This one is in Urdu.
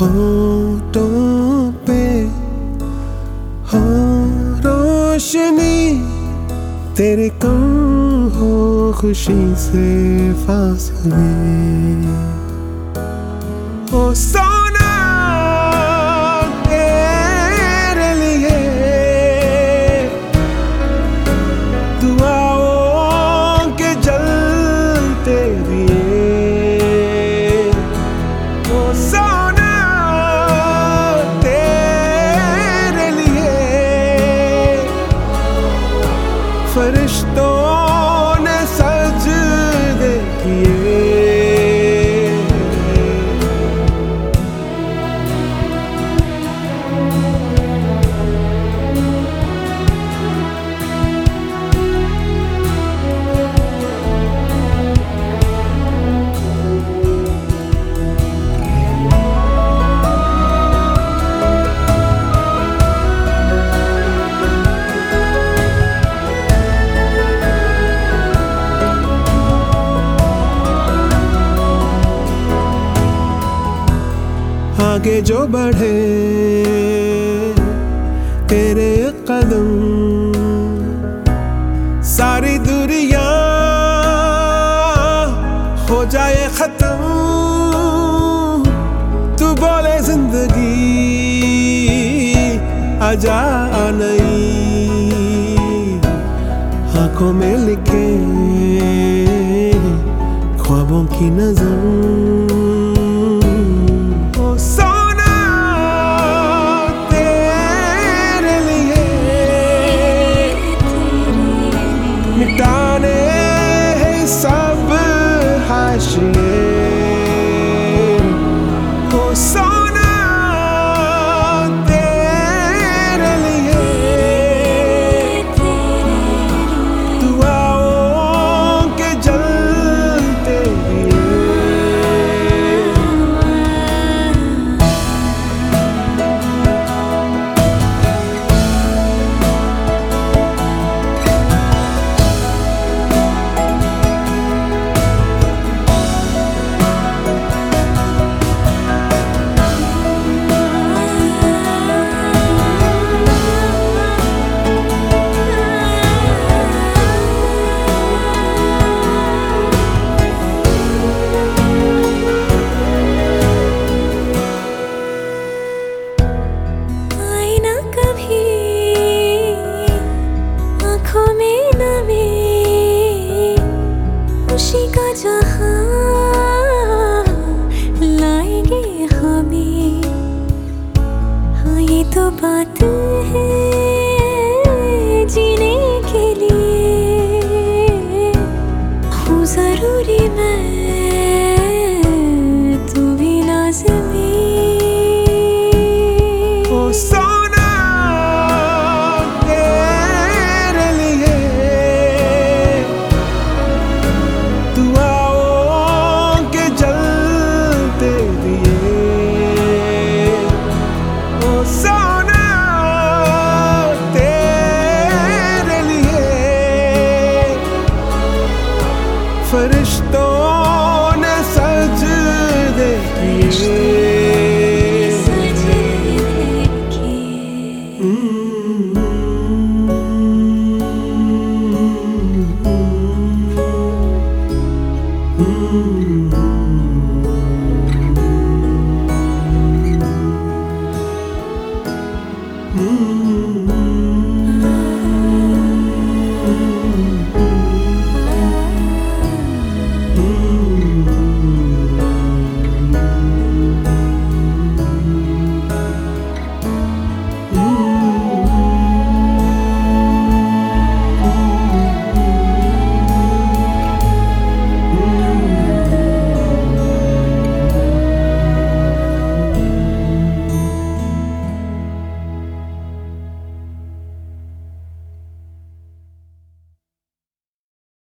ہوٹوں پہ ہو روشنی تیرے کم ہو خوشی سے فاصلے۔ او سونا، تیرے لیے دعاؤں کے جلتے دیے او سونا آگے جو بڑھے، تیرے قدم ساری دنیا ہو جائے ختم۔ تو بولے زندگی آجا نہیں آنکھوں میں لکھے خوابوں کی نظر یہ تو فرشتوں نے سجدے کیے.